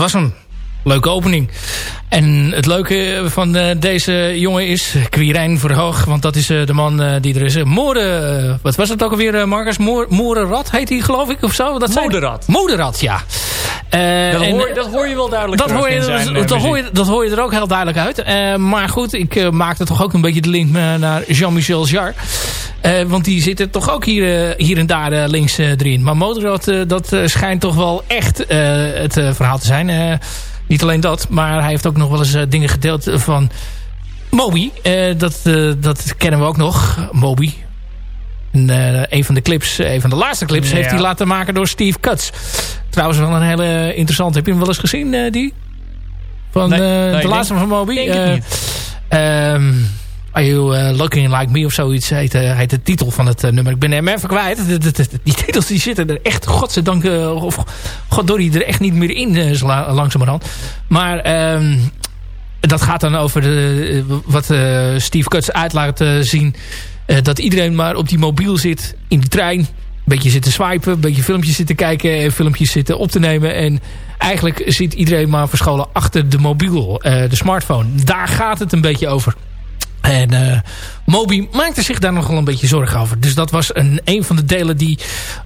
Was hem. Leuke opening. En het leuke van uh, deze jongen is Quirijn Verhoog. Want dat is uh, de man uh, die er is. Moore, wat was het ook alweer, Marcus? Moerenrad heet hij geloof ik of zo? Dat Moderat. Moderat, ja. Dat hoor, dat, hoor, je wel duidelijk dat hoor je, zijn, dat, hoor je, dat hoor je er ook heel duidelijk uit. maar goed, ik maakte toch ook een beetje de link naar Jean-Michel Jarre. Want die zitten toch ook hier, hier en daar links erin. Maar Moderat, dat schijnt toch wel echt het verhaal te zijn... Niet alleen dat, maar hij heeft ook nog wel eens dingen gedeeld van Moby. Dat, dat kennen we ook nog. Moby. En, een van de clips, een van de laatste clips, ja. heeft hij laten maken door Steve Cuts. Trouwens wel een hele interessante. Heb je hem wel eens gezien, die? Van nee, nee, de laatste van Moby? Denk niet. Are You uh, Looking Like Me of zoiets heet, uh, heet de titel van het uh, nummer. Ik ben hem even kwijt. De, die titels die zitten er echt, godzijdank, uh, of goddorie, er echt niet meer in la, langzamerhand. Maar um, dat gaat dan over de, wat Steve Cuts uit laat zien. dat iedereen maar op die mobiel zit in de trein. Een beetje zitten swipen, een beetje filmpjes zitten kijken en filmpjes zitten op te nemen. En eigenlijk zit iedereen maar verscholen achter de mobiel, de smartphone. Daar gaat het een beetje over. En uh, Moby maakte zich daar nogal een beetje zorgen over. Dus dat was een, een van de delen die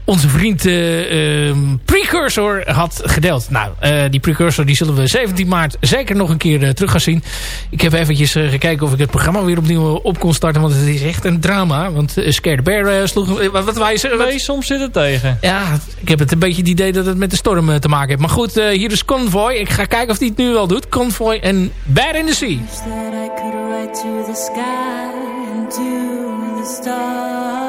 onze vriend uh, uh, Precursor had gedeeld. Nou, uh, die Precursor die zullen we 17 maart zeker nog een keer terug gaan zien. Ik heb eventjes gekeken of ik het programma weer opnieuw op kon starten. Want het is echt een drama. Want Scare the Bear sloeg... wat, wat wij nee, soms zit het tegen. Ja, ik heb het een beetje het idee dat het met de storm te maken heeft. Maar goed, hier is Convoy. Ik ga kijken of hij het nu wel doet. Convoy en Bad in the Sea. Sky and to the stars.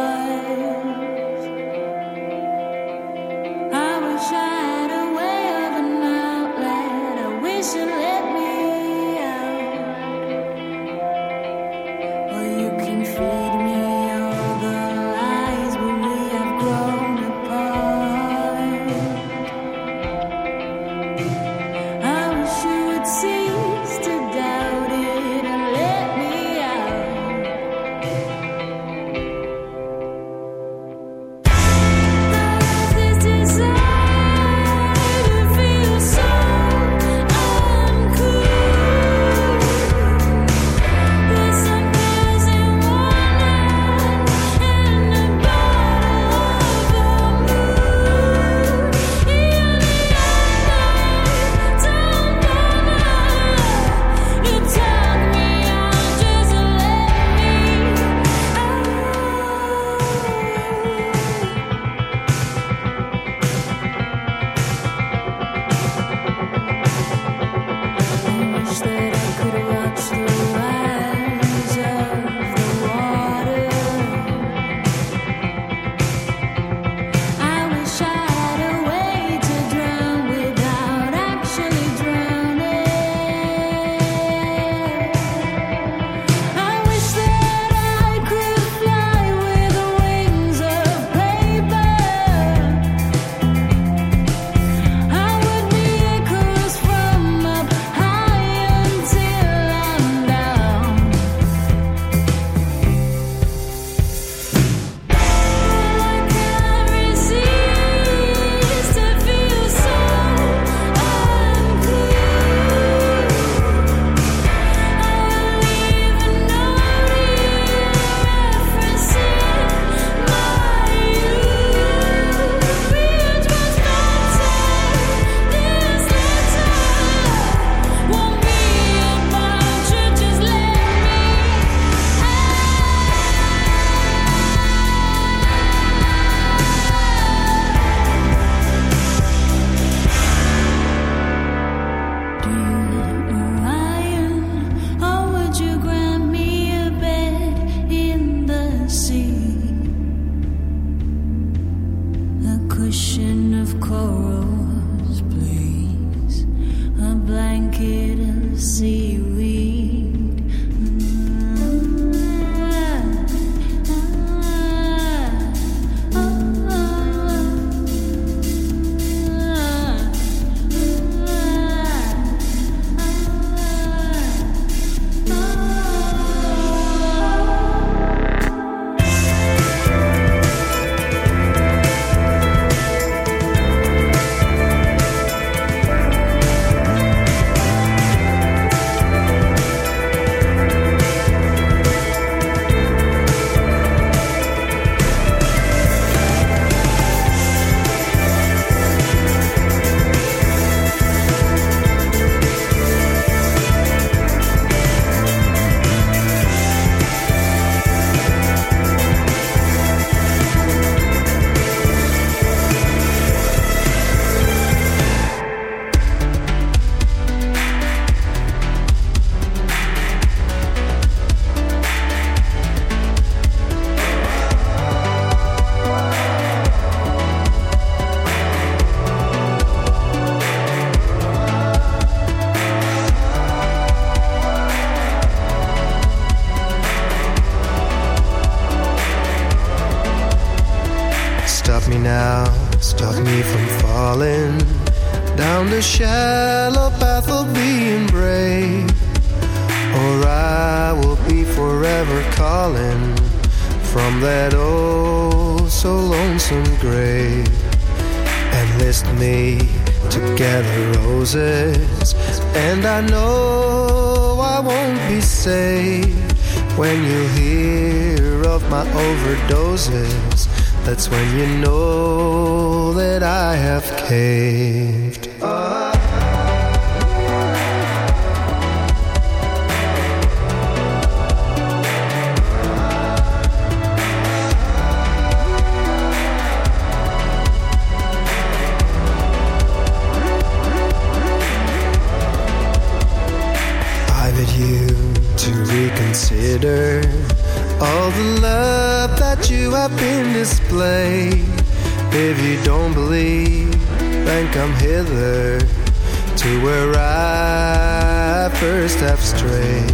To where I first have strayed.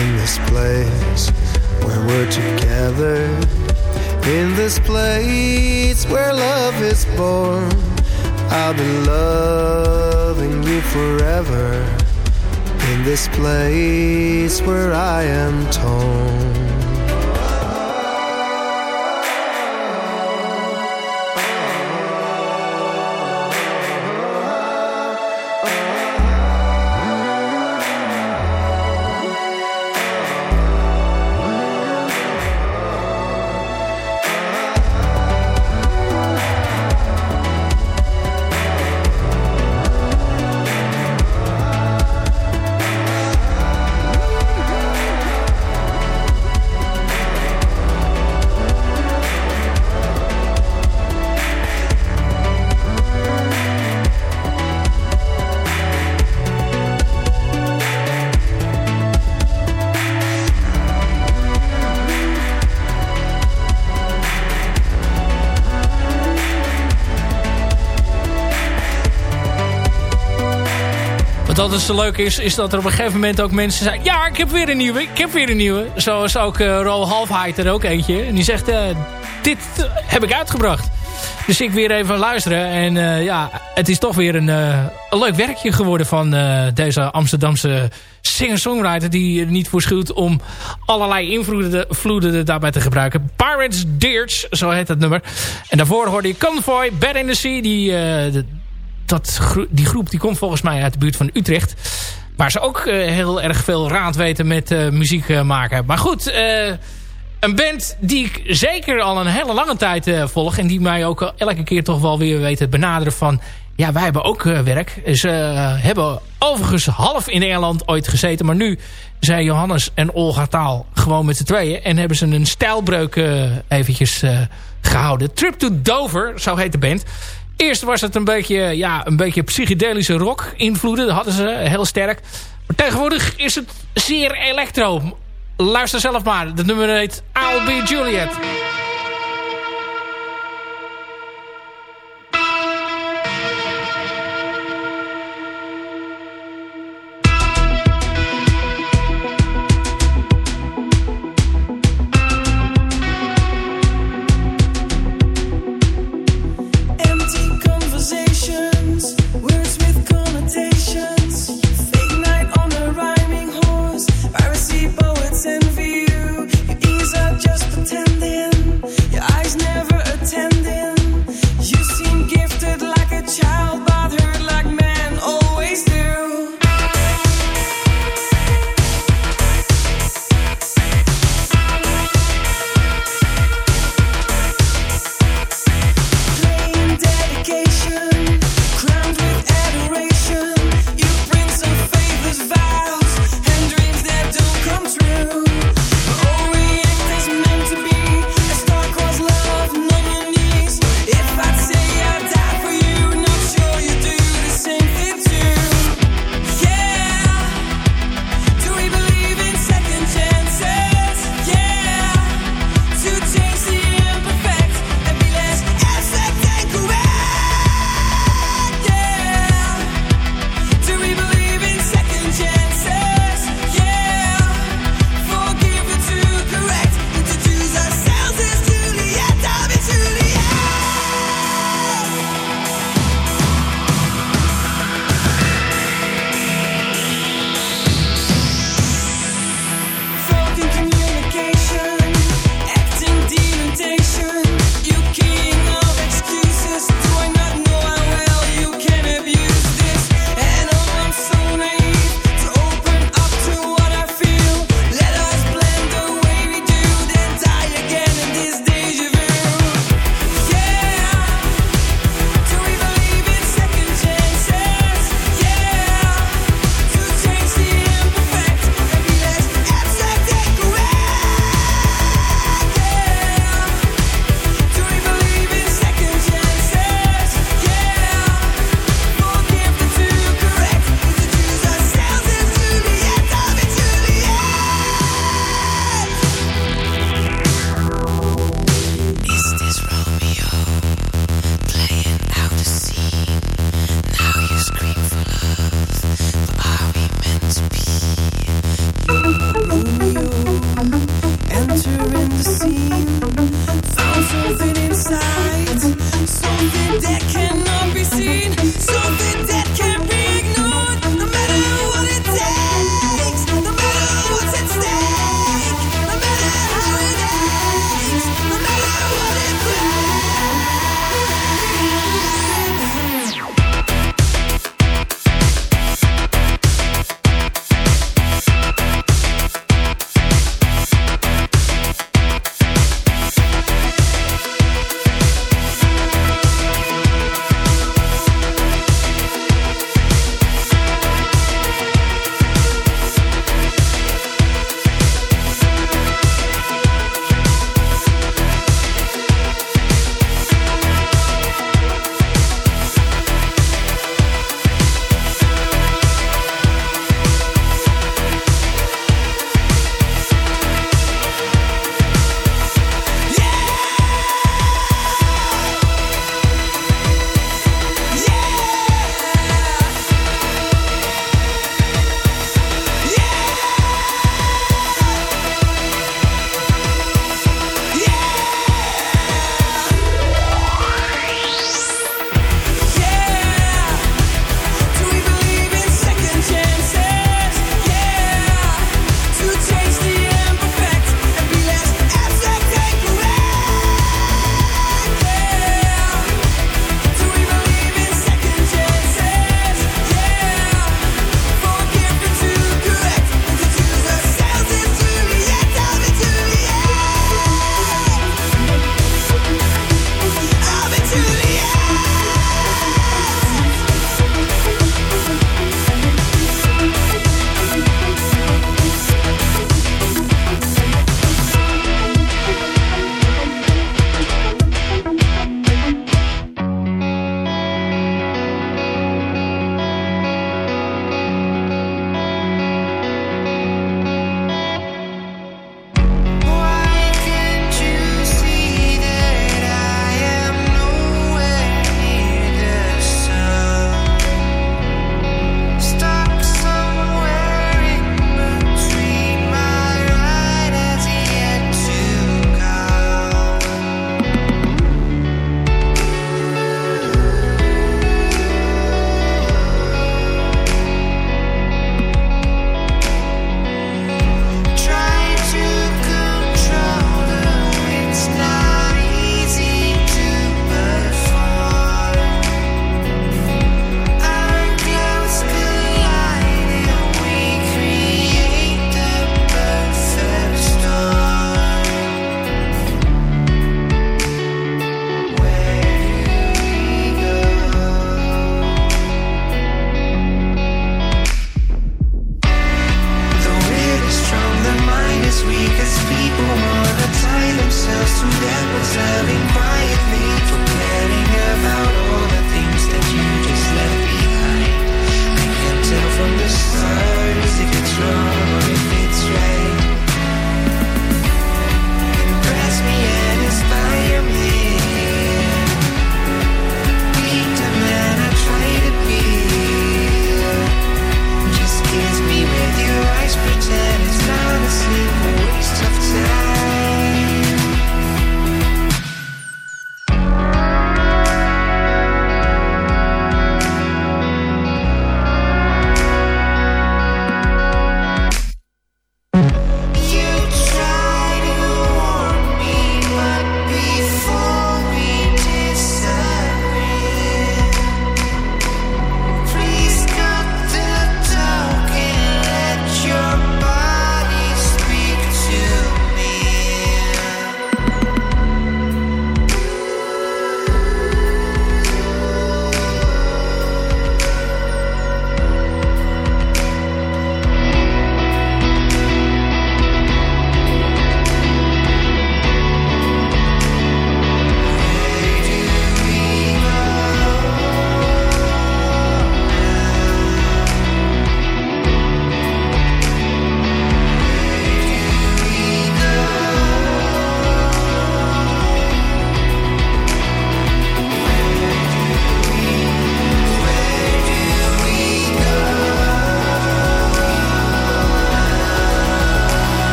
In this place where we're together. In this place where love is born. I'll be loving you forever. In this place where I am torn. Wat zo leuk is, is dat er op een gegeven moment ook mensen zeggen... Ja, ik heb weer een nieuwe, ik heb weer een nieuwe. Zoals ook uh, Ro Halfheid er ook eentje. En die zegt, uh, dit heb ik uitgebracht. Dus ik weer even luisteren. En ja, het is toch weer een, een leuk werkje geworden van deze Amsterdamse singer-songwriter... die niet voor schuwt om allerlei invloeden daarbij te gebruiken. Pirates Deers, zo heet het nummer. En daarvoor hoorde je Convoy, Bad in the Sea... die dat, die groep die komt volgens mij uit de buurt van Utrecht. Waar ze ook uh, heel erg veel raad weten met uh, muziek uh, maken. Maar goed, een band die ik zeker al een hele lange tijd volg. En die mij ook elke keer toch wel weer weten benaderen van... Ja, wij hebben ook werk. Ze hebben overigens half in Nederland ooit gezeten. Maar nu zijn Johannes en Olga Taal gewoon met z'n tweeën. En hebben ze een stijlbreuk eventjes gehouden. Trip to Dover, zo heet de band... Eerst was het een beetje, ja, een beetje psychedelische rock invloeden. Dat hadden ze heel sterk. Maar tegenwoordig is het zeer elektro. Luister zelf maar. Het nummer heet I'll Juliet.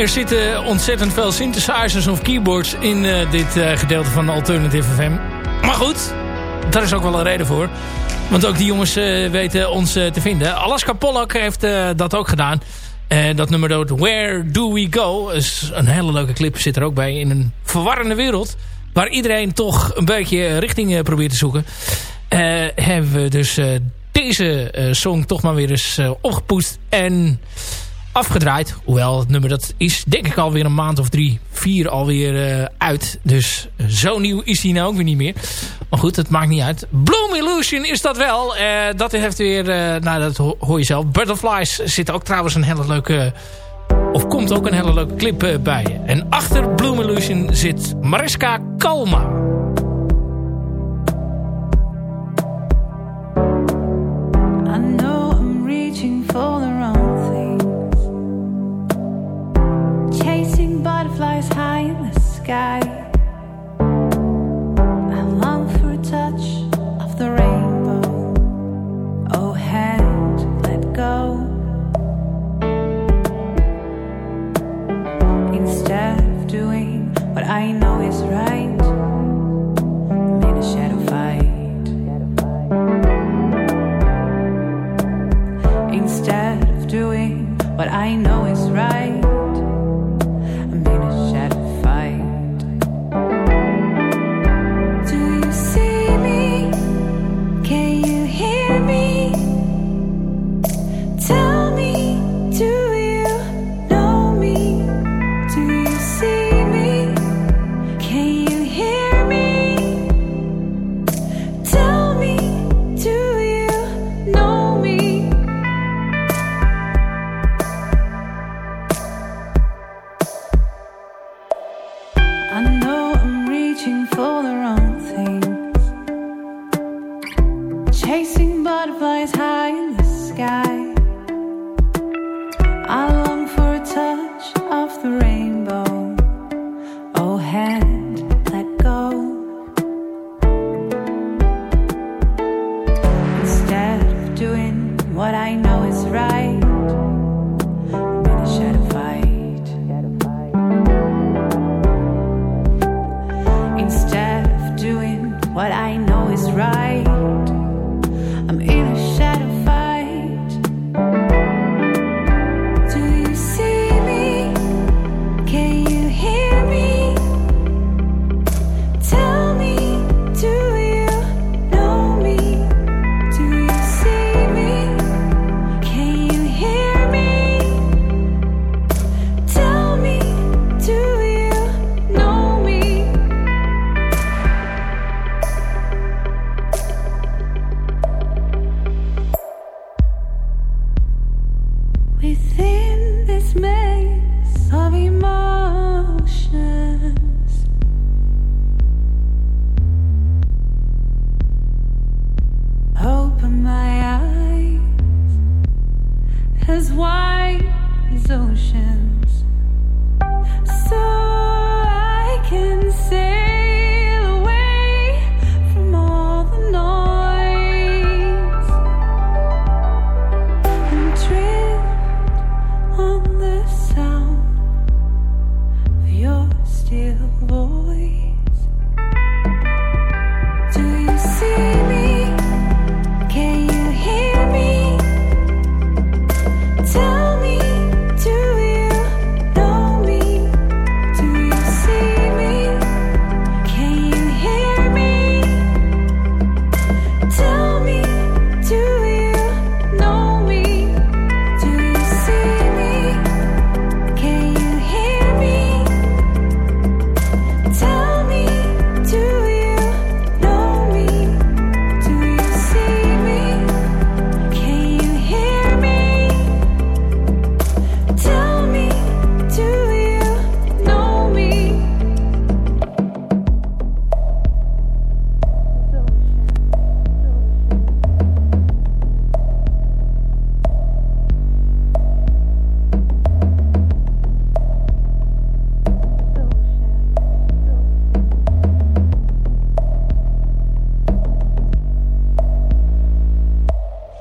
Er zitten ontzettend veel synthesizers of keyboards in uh, dit uh, gedeelte van de Alternative FM. Maar goed, daar is ook wel een reden voor. Want ook die jongens uh, weten ons te vinden. Alaska Pollock heeft dat ook gedaan. dat nummer dood Where Do We Go? Is een hele leuke clip zit er ook bij. In een verwarrende wereld. Waar iedereen toch een beetje richting probeert te zoeken. hebben we dus deze song toch maar weer eens opgepoest. En afgedraaid. Hoewel het nummer dat is denk ik alweer een maand of drie, vier alweer uh, uit. Dus zo nieuw is hij nou ook weer niet meer. Maar goed, het maakt niet uit. Bloom Illusion is dat wel. Uh, dat heeft weer, nou dat ho hoor je zelf. Butterflies zit ook trouwens een hele leuke... Of komt ook een hele leuke clip bij. En achter Bloom Illusion zit Mariska Kalma. High in the sky.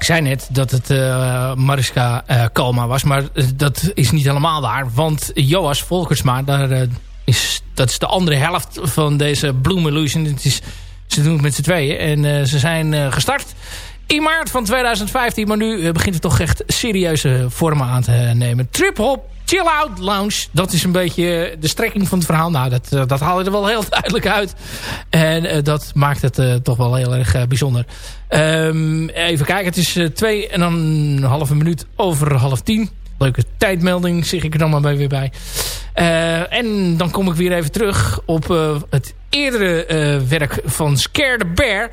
Zei net dat het Mariska Kalma was. Maar dat is niet helemaal waar. Want Joas Volkersma, daar, is, dat is de andere helft van deze Bloom Illusion. Het is, ze doen het met z'n tweeën. En ze zijn gestart in maart van 2015. Maar nu begint het toch echt serieuze vormen aan te nemen. Trip Hop Chill Out Lounge. Dat is een beetje de strekking van het verhaal. Nou, dat, eh, dat haal je er wel heel duidelijk uit. En uh, dat maakt het uh, toch wel heel erg bijzonder. Um, even kijken, het is twee en dan een halve minuut over half tien. Leuke tijdmelding, zeg ik er dan maar weer bij. en dan kom ik weer even terug op het eerdere werk van Scare the Bear...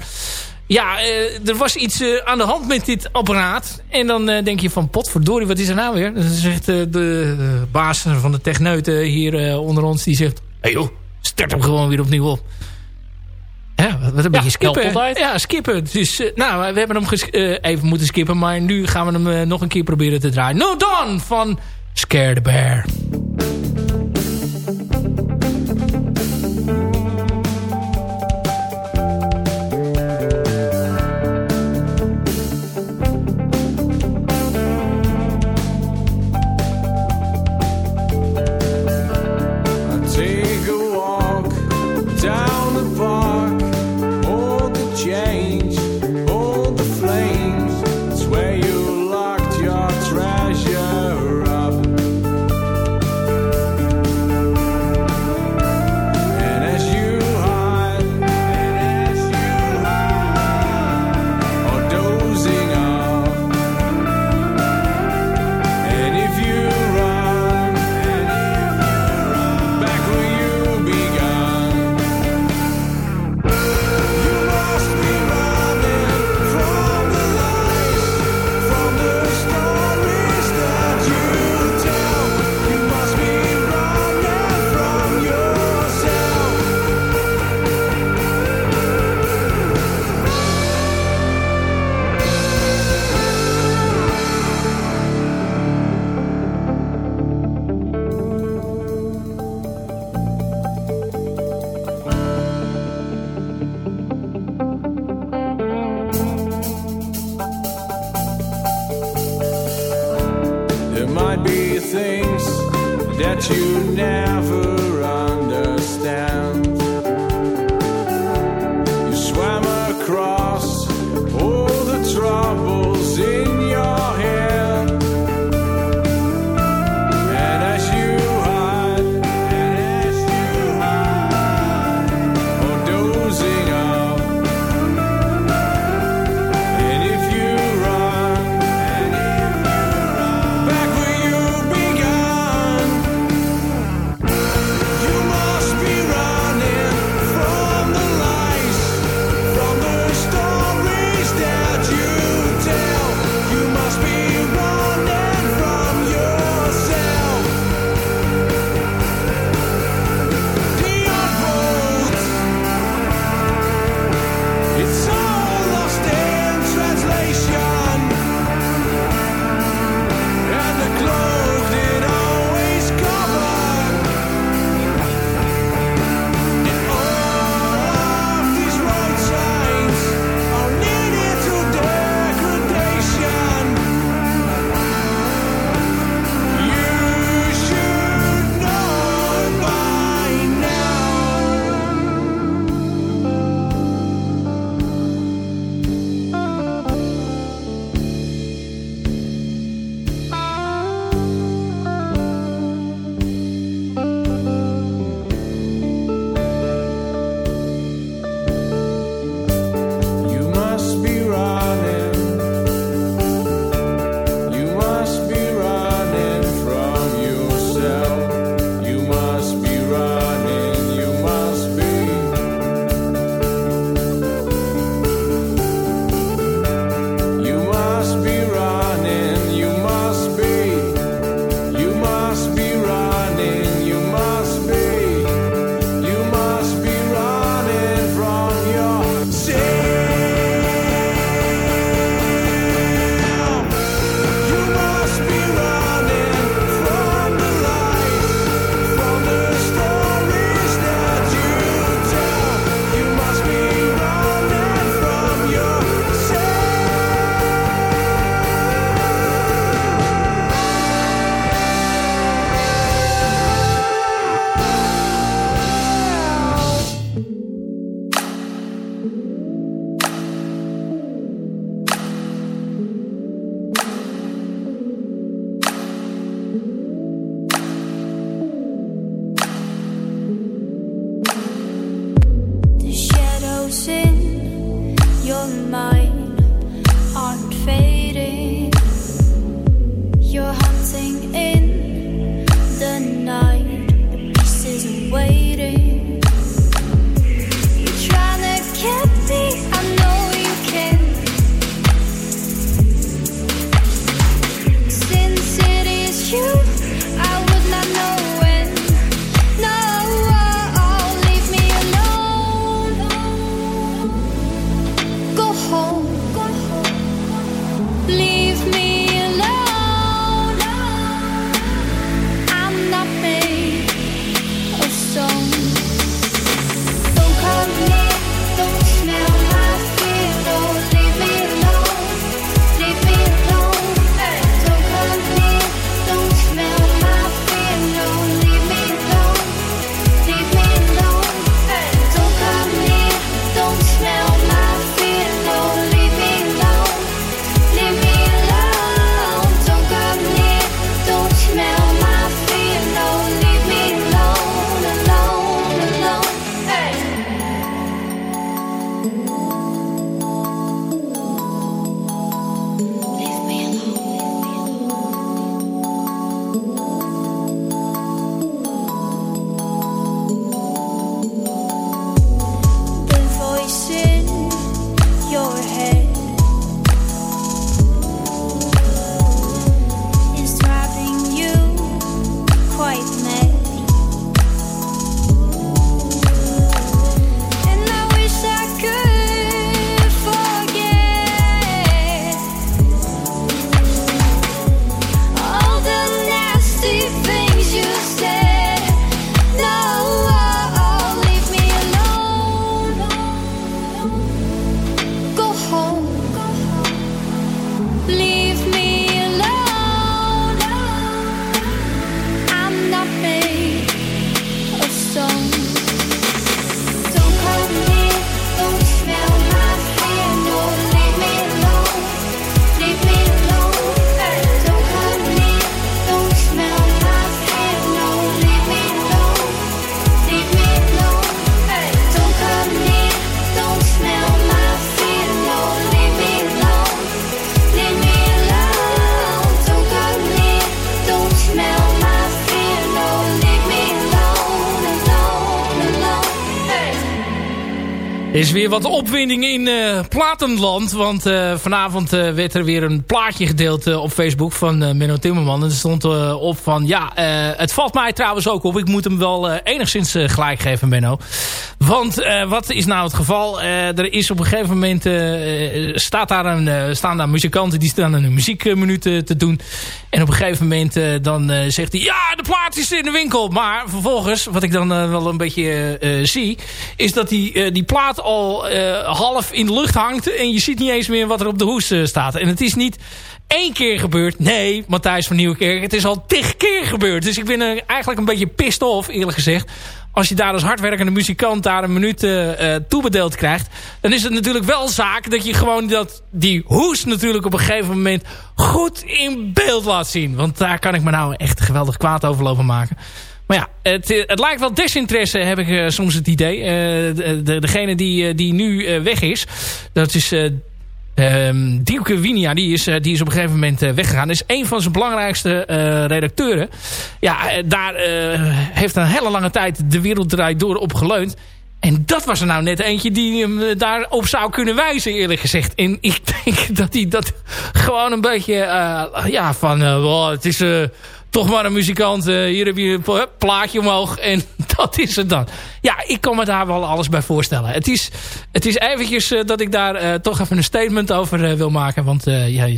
Ja, uh, er was iets uh, aan de hand met dit apparaat. En dan uh, denk je van, potverdorie, wat is er nou weer? Dan zegt de baas van de techneuten hier onder ons, die zegt... Hé hey joh, start hem gewoon weer opnieuw op. Ja, wat een ja, beetje skippen. Ja, skippen. Dus, nou, we hebben hem even moeten skippen, maar nu gaan we hem nog een keer proberen te draaien. No Dawn van Scare the Bear. Weer wat opwinding in eh, Platenland. Want eh, vanavond eh, werd er weer een plaatje gedeeld op Facebook van Menno Timmerman. En er stond op van... Ja, het valt mij trouwens ook op. Ik moet hem wel enigszins gelijk geven, Menno. Want wat is nou het geval? Er is op een gegeven moment... staat daar een, staan daar muzikanten die staan een muziekminuut te, te doen. En op een gegeven moment dan zegt hij... Ja, de plaat is in de winkel. Maar vervolgens, wat ik dan wel een beetje zie... is dat eh, die plaat al eh, half in de lucht hangt... en je ziet niet eens meer wat er op de hoes eh, staat. En het is niet één keer gebeurd. Nee, Matthijs van Nieuwkerk, het is al tig keer gebeurd. Dus ik ben er eigenlijk een beetje pissed off, eerlijk gezegd. Als je daar als hardwerkende muzikant daar een minuut eh, toebedeeld krijgt... dan is het natuurlijk wel zaak dat je gewoon dat, die hoes natuurlijk op een gegeven moment goed in beeld laat zien. Want daar kan ik me nou echt geweldig kwaad over lopen maken. Maar ja, het, eh, het lijkt wel desinteresse, heb ik eh, soms het idee. Eh, de, de- degene die, die nu weg is, dat is ehm Dielke Winia, die is, die is op een gegeven moment eh, weggegaan. Is een van zijn belangrijkste redacteuren. Ja, daar heeft een hele lange tijd de wereld draait door op geleund. En dat was er nou net eentje die hem daarop zou kunnen wijzen, eerlijk gezegd. En ik denk dat hij dat gewoon een beetje, ja, van, het is toch maar een muzikant. eh, hier heb je een pla- plaatje omhoog en dat is het dan. Ja, ik kan me daar wel alles bij voorstellen. Het is, het is eventjes eh, dat ik daar eh, toch even een statement over wil maken. Want ja,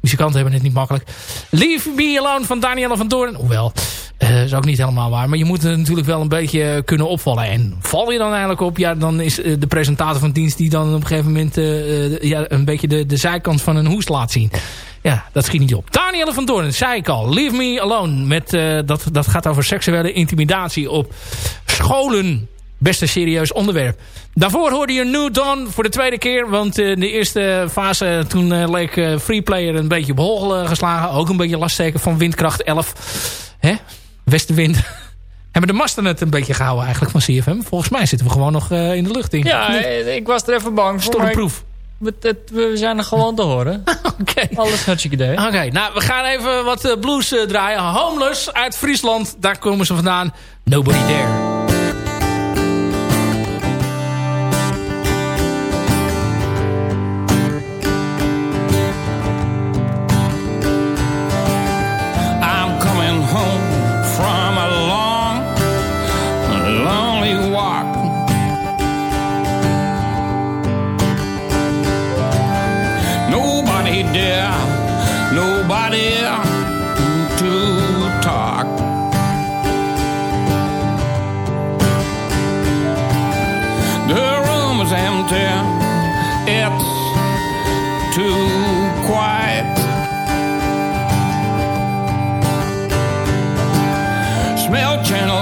muzikanten hebben het niet makkelijk. Leave Me Alone van Danielle van Doorn. Hoewel, is ook niet helemaal waar. Maar je moet natuurlijk wel een beetje kunnen opvallen. En val je dan eigenlijk op, ja, dan is de presentator van dienst die dan op een gegeven moment ja, een beetje de, de zijkant van een hoes laat zien. Ja, dat schiet niet op. Danielle van Doorn, zei ik al. Leave Me Alone. Met, eh, dat, dat gaat over seksuele intimidatie op scholen. Best een serieus onderwerp. Daarvoor hoorde je New Dawn voor de tweede keer. Want eh, in de eerste fase toen eh, leek eh, Freeplayer een beetje op hol eh, geslagen. Ook een beetje last zeker van windkracht 11. Hè? Westenwind. Hebben de masten het een beetje gehouden eigenlijk van CFM? Volgens mij zitten we gewoon nog in de lucht. Ja, ik was er even bang voor. Stormproef. We, zijn er gewoon te horen. Oké. Alles hartstikke idee. Oké, nou we gaan even wat blues draaien. Homeless uit Friesland. Daar komen ze vandaan. Nobody There.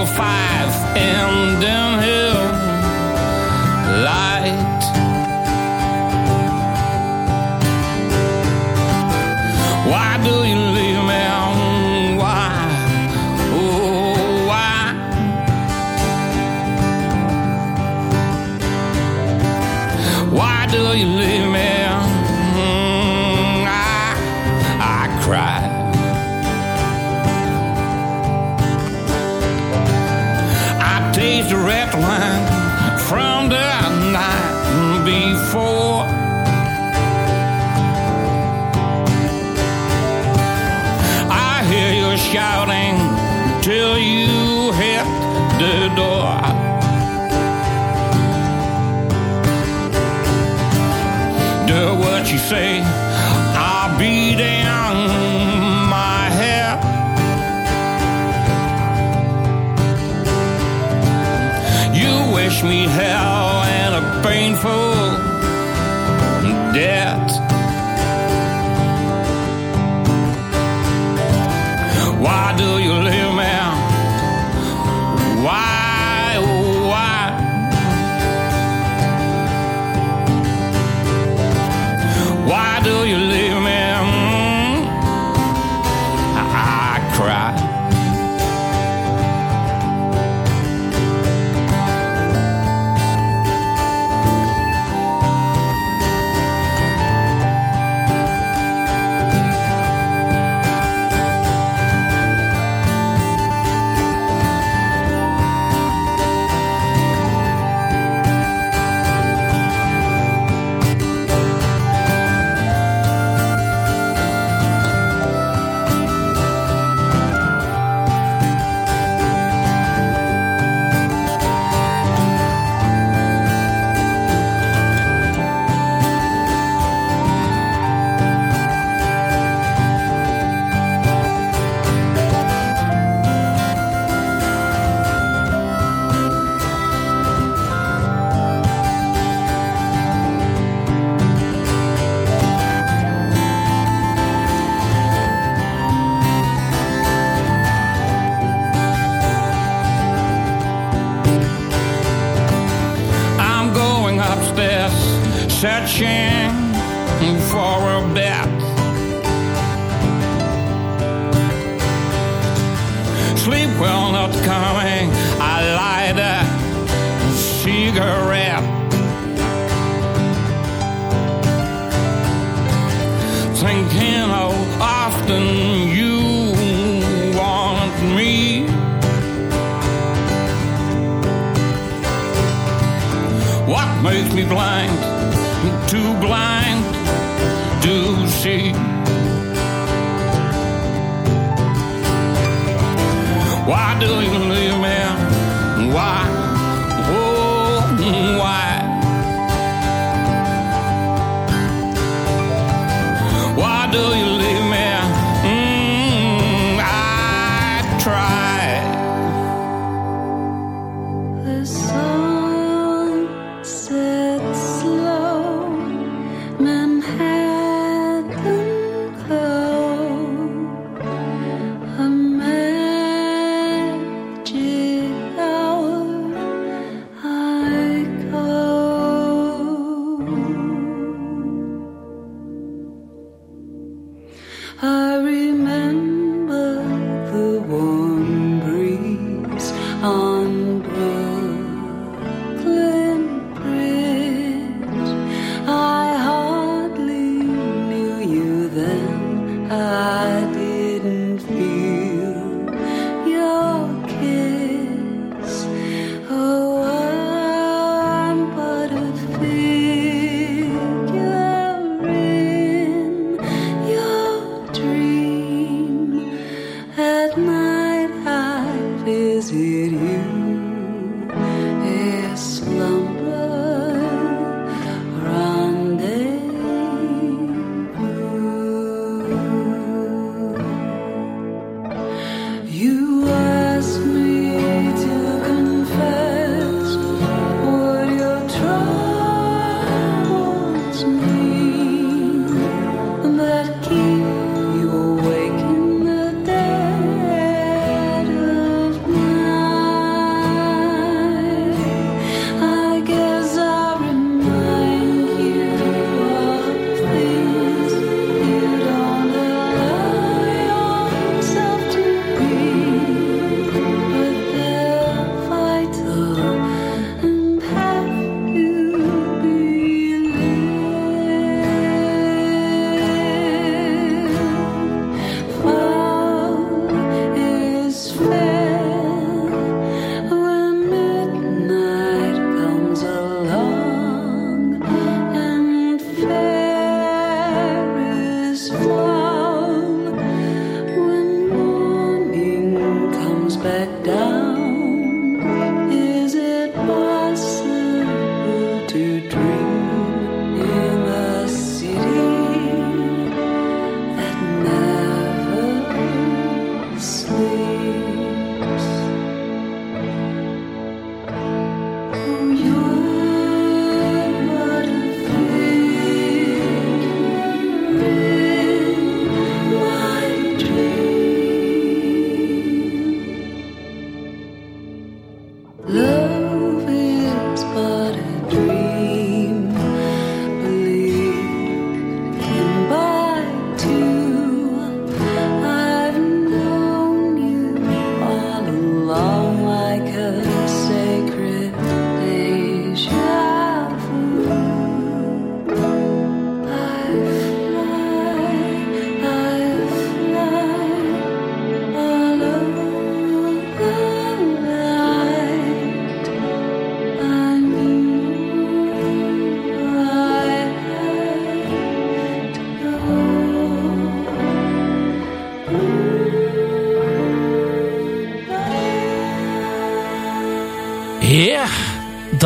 five and then his say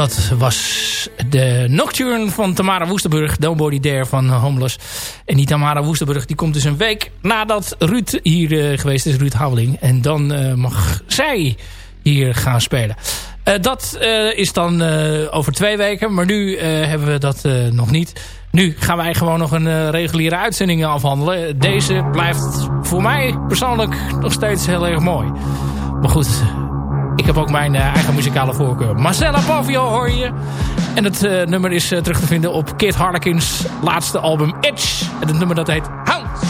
dat was de Nocturne van Tamara Woesterburg. Nobody Dare van Homeless. En die Tamara Woesterburg die komt dus een week nadat Ruud hier uh, geweest is. Ruud Houweling. En dan uh, mag zij hier gaan spelen. Dat is dan over twee weken. Maar nu hebben we dat nog niet. Nu gaan wij gewoon nog een reguliere uitzending afhandelen. Deze blijft voor mij persoonlijk nog steeds heel erg mooi. Maar goed, ik heb ook mijn uh, eigen muzikale voorkeur. Marcella Pavio hoor je. En het uh, nummer is uh, terug te vinden op Kit Harlequins laatste album Edge. En het nummer dat heet Hounds.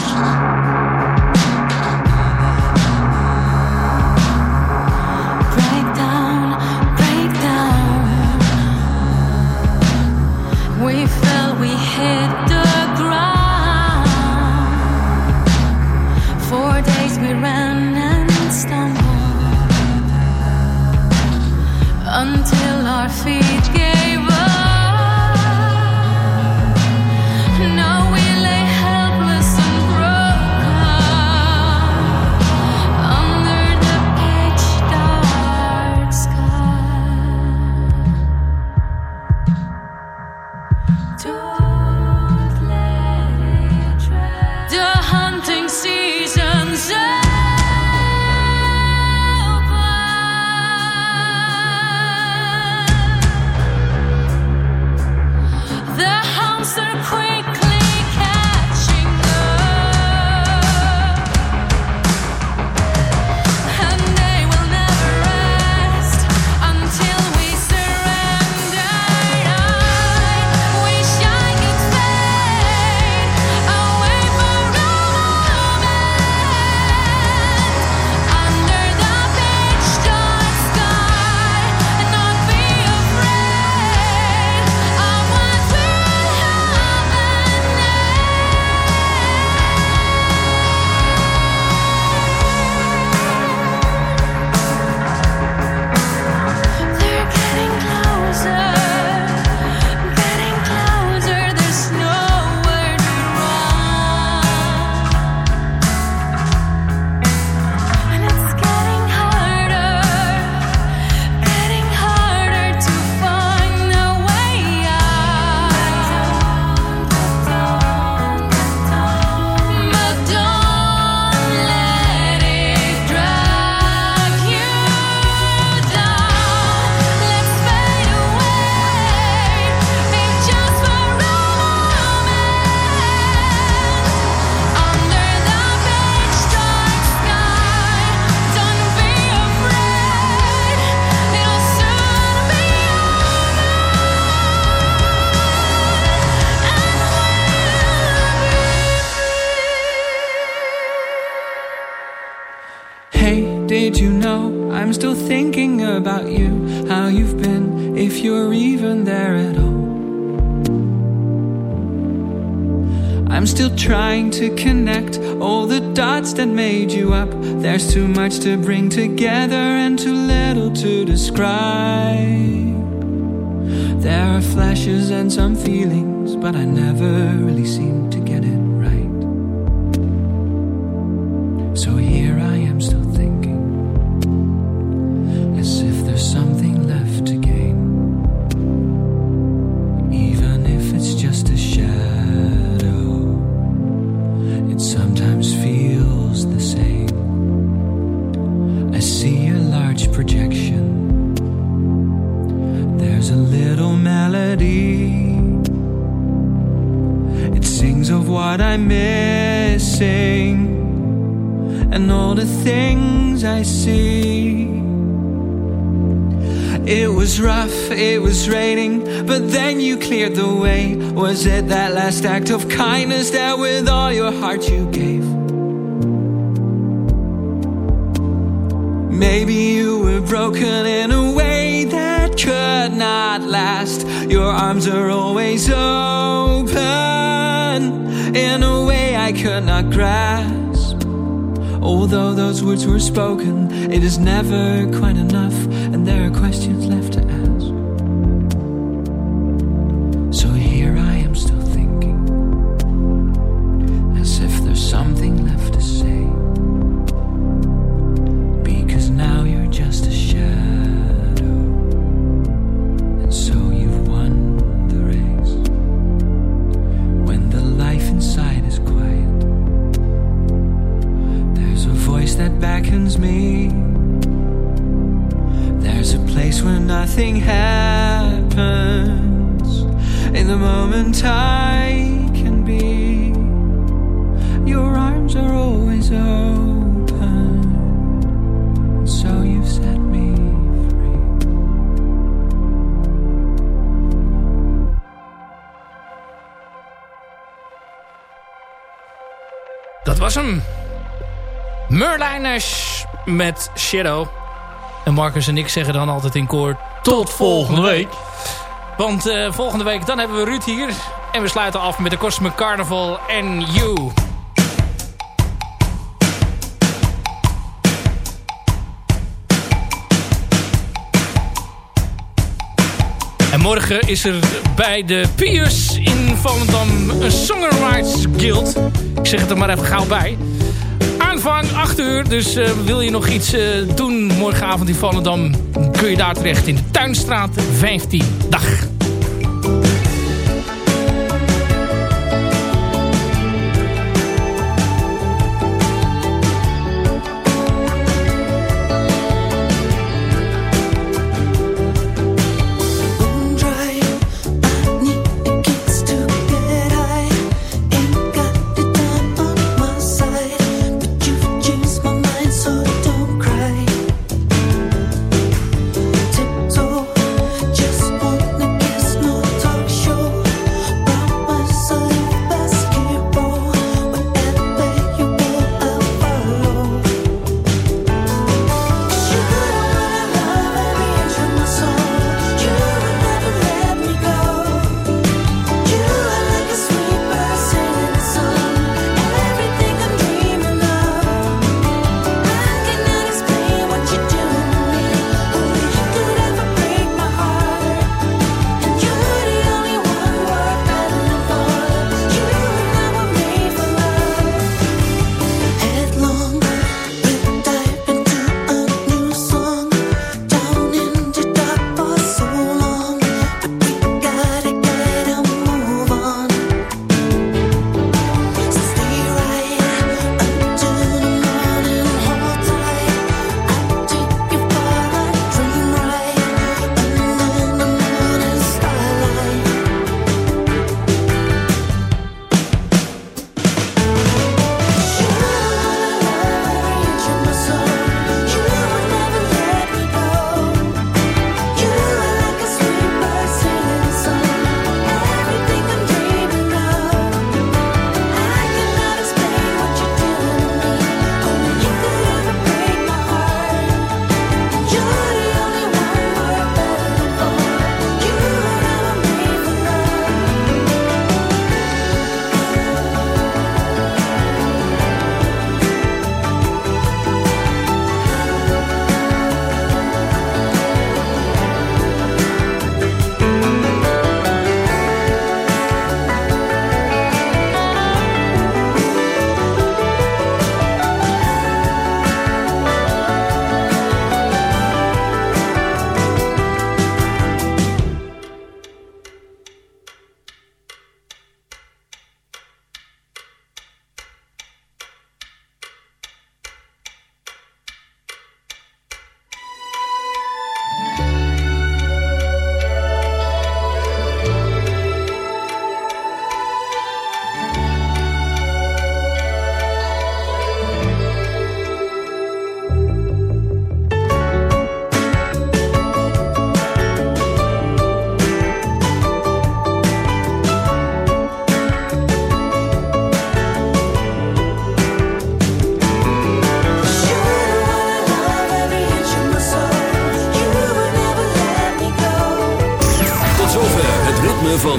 Too much to bring together and too little to describe. There are flashes and some feelings, but I never really seem and all the things I see. It was rough, it was raining, but then you cleared the way. Was it that last act of kindness that with all your heart you gave? Maybe you were broken in a way that could not last. Your arms are always open in a way I could not grasp. Although those words were spoken, it is never quite enough, Met Shadow. En Marcus en ik zeggen dan altijd in koor... Tot volgende week. Want eh, volgende week dan hebben we Ruud hier. En we sluiten af met de Cosmic Carnival en You. En morgen is er bij de Pius in Volendam een Songwriters Guild. Ik zeg het er maar even gauw bij. Aanvang 8 uur, dus eh, wil je nog iets eh, doen morgenavond in Volendam... kun je daar terecht in de Tuinstraat 15. Dag.